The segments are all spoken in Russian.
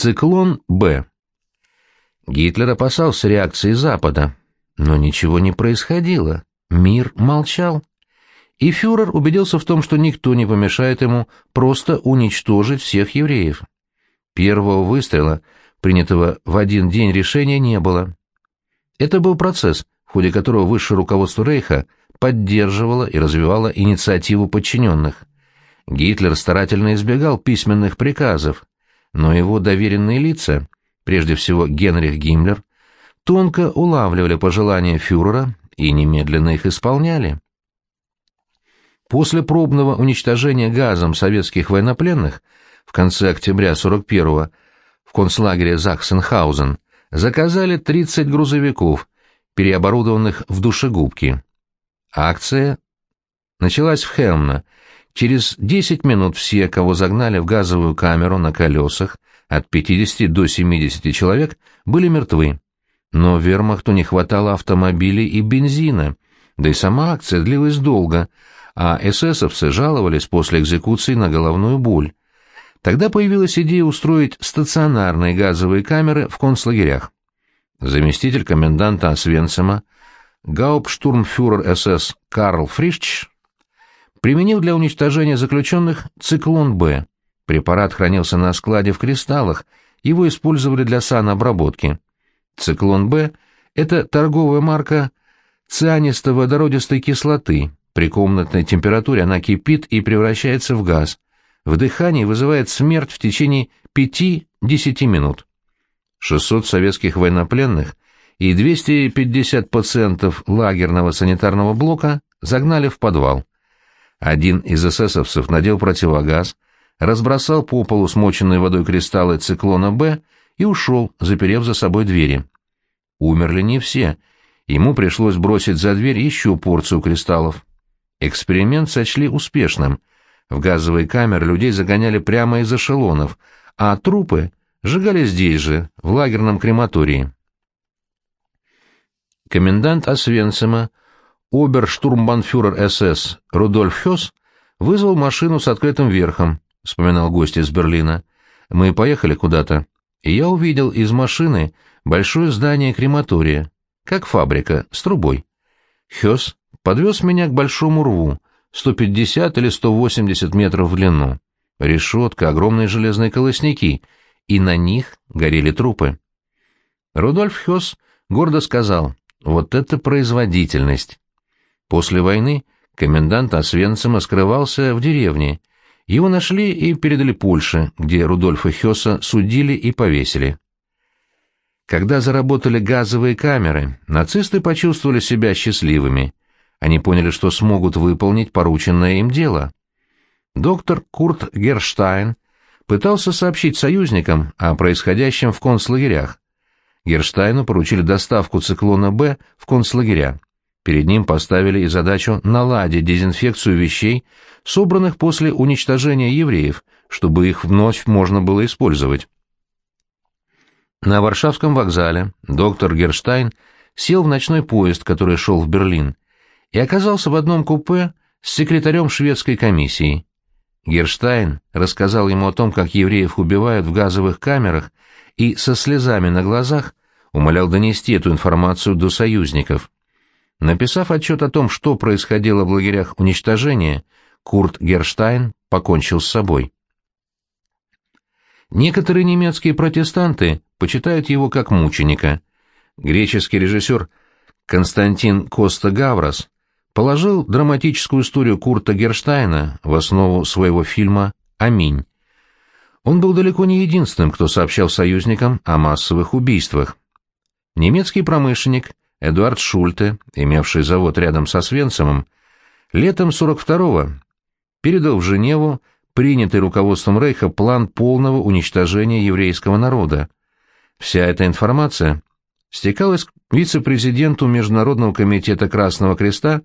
Циклон Б. Гитлер опасался реакции Запада, но ничего не происходило. Мир молчал. И фюрер убедился в том, что никто не помешает ему просто уничтожить всех евреев. Первого выстрела, принятого в один день решения, не было. Это был процесс, в ходе которого высшее руководство Рейха поддерживало и развивало инициативу подчиненных. Гитлер старательно избегал письменных приказов, но его доверенные лица, прежде всего Генрих Гиммлер, тонко улавливали пожелания фюрера и немедленно их исполняли. После пробного уничтожения газом советских военнопленных в конце октября 41-го в концлагере Захсенхаузен заказали 30 грузовиков, переоборудованных в душегубки. Акция началась в Хелмна. Через 10 минут все, кого загнали в газовую камеру на колесах, от 50 до 70 человек, были мертвы. Но вермахту не хватало автомобилей и бензина, да и сама акция длилась долго, а эсэсовцы жаловались после экзекуции на головную боль. Тогда появилась идея устроить стационарные газовые камеры в концлагерях. Заместитель коменданта Освенцима, гауптштурмфюрер СС Карл Фришч, применил для уничтожения заключенных циклон «Б». Препарат хранился на складе в кристаллах, его использовали для санобработки. Циклон «Б» — это торговая марка цианисто-водородистой кислоты. При комнатной температуре она кипит и превращается в газ. В дыхании вызывает смерть в течение 5-10 минут. 600 советских военнопленных и 250 пациентов лагерного санитарного блока загнали в подвал. Один из эсэсовцев надел противогаз, разбросал по полу смоченные водой кристаллы циклона «Б» и ушел, заперев за собой двери. Умерли не все. Ему пришлось бросить за дверь еще порцию кристаллов. Эксперимент сочли успешным. В газовые камеры людей загоняли прямо из эшелонов, а трупы сжигали здесь же, в лагерном крематории. Комендант Освенцима, оберштурмбанфюрер СС Рудольф Хёс, вызвал машину с открытым верхом, вспоминал гость из Берлина. Мы поехали куда-то, и я увидел из машины большое здание крематория, как фабрика, с трубой. Хёс подвез меня к большому рву, 150 или 180 метров в длину. Решетка, огромные железные колосники, и на них горели трупы. Рудольф Хёс гордо сказал, вот это производительность. После войны комендант Освенцима скрывался в деревне. Его нашли и передали Польше, где Рудольфа Хёса судили и повесили. Когда заработали газовые камеры, нацисты почувствовали себя счастливыми. Они поняли, что смогут выполнить порученное им дело. Доктор Курт Герштайн пытался сообщить союзникам о происходящем в концлагерях. Герштайну поручили доставку циклона «Б» в концлагеря. Перед ним поставили и задачу наладить дезинфекцию вещей, собранных после уничтожения евреев, чтобы их вновь можно было использовать. На Варшавском вокзале доктор Герштайн сел в ночной поезд, который шел в Берлин, и оказался в одном купе с секретарем шведской комиссии. Герштайн рассказал ему о том, как евреев убивают в газовых камерах, и со слезами на глазах умолял донести эту информацию до союзников. Написав отчет о том, что происходило в лагерях уничтожения, Курт Герштайн покончил с собой. Некоторые немецкие протестанты почитают его как мученика. Греческий режиссер Константин Коста-Гаврос положил драматическую историю Курта Герштайна в основу своего фильма «Аминь». Он был далеко не единственным, кто сообщал союзникам о массовых убийствах. Немецкий промышленник Эдуард Шульте, имевший завод рядом со Свенцемом, летом 42-го передал в Женеву принятый руководством Рейха план полного уничтожения еврейского народа. Вся эта информация стекалась к вице-президенту Международного комитета Красного Креста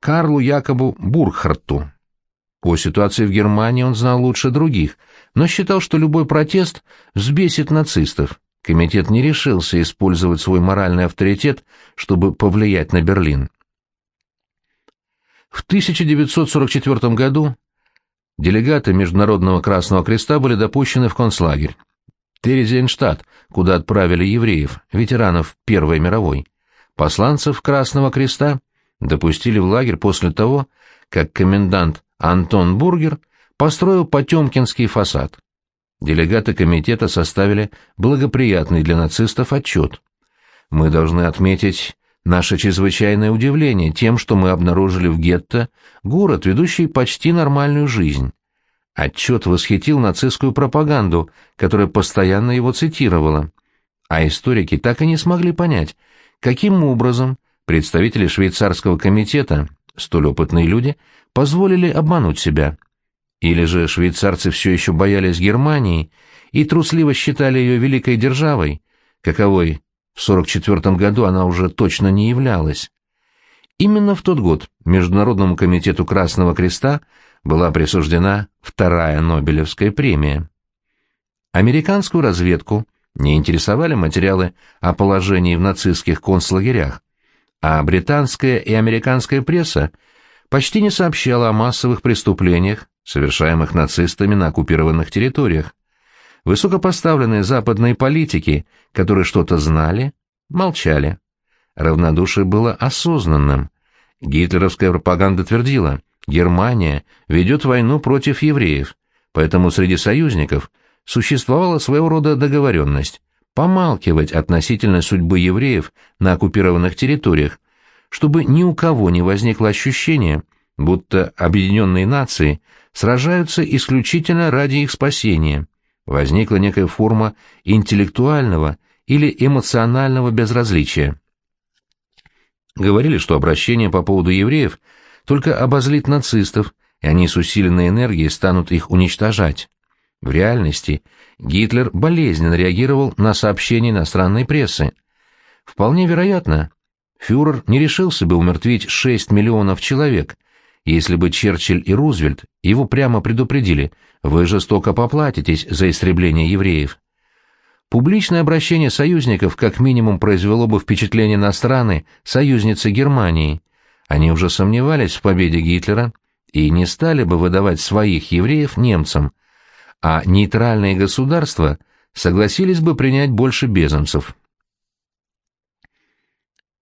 Карлу Якобу Бурхарту. По ситуации в Германии он знал лучше других, но считал, что любой протест взбесит нацистов. Комитет не решился использовать свой моральный авторитет, чтобы повлиять на Берлин. В 1944 году делегаты Международного Красного Креста были допущены в концлагерь. Терезенштадт, куда отправили евреев, ветеранов Первой мировой. Посланцев Красного Креста допустили в лагерь после того, как комендант Антон Бургер построил Потемкинский фасад. Делегаты комитета составили благоприятный для нацистов отчет. Мы должны отметить наше чрезвычайное удивление тем, что мы обнаружили в гетто город, ведущий почти нормальную жизнь. Отчет восхитил нацистскую пропаганду, которая постоянно его цитировала. А историки так и не смогли понять, каким образом представители швейцарского комитета, столь опытные люди, позволили обмануть себя. Или же швейцарцы все еще боялись Германии и трусливо считали ее великой державой, каковой в 44 году она уже точно не являлась. Именно в тот год Международному комитету Красного Креста была присуждена вторая Нобелевская премия. Американскую разведку не интересовали материалы о положении в нацистских концлагерях, а британская и американская пресса почти не сообщала о массовых преступлениях, совершаемых нацистами на оккупированных территориях. Высокопоставленные западные политики, которые что-то знали, молчали. Равнодушие было осознанным. Гитлеровская пропаганда твердила, Германия ведет войну против евреев, поэтому среди союзников существовала своего рода договоренность помалкивать относительно судьбы евреев на оккупированных территориях, чтобы ни у кого не возникло ощущение, будто объединенные нации сражаются исключительно ради их спасения. Возникла некая форма интеллектуального или эмоционального безразличия. Говорили, что обращение по поводу евреев только обозлит нацистов, и они с усиленной энергией станут их уничтожать. В реальности Гитлер болезненно реагировал на сообщения иностранной прессы. Вполне вероятно, фюрер не решился бы умертвить 6 миллионов человек, если бы Черчилль и Рузвельт его прямо предупредили, вы жестоко поплатитесь за истребление евреев. Публичное обращение союзников как минимум произвело бы впечатление на страны, союзницы Германии. Они уже сомневались в победе Гитлера и не стали бы выдавать своих евреев немцам, а нейтральные государства согласились бы принять больше безумцев.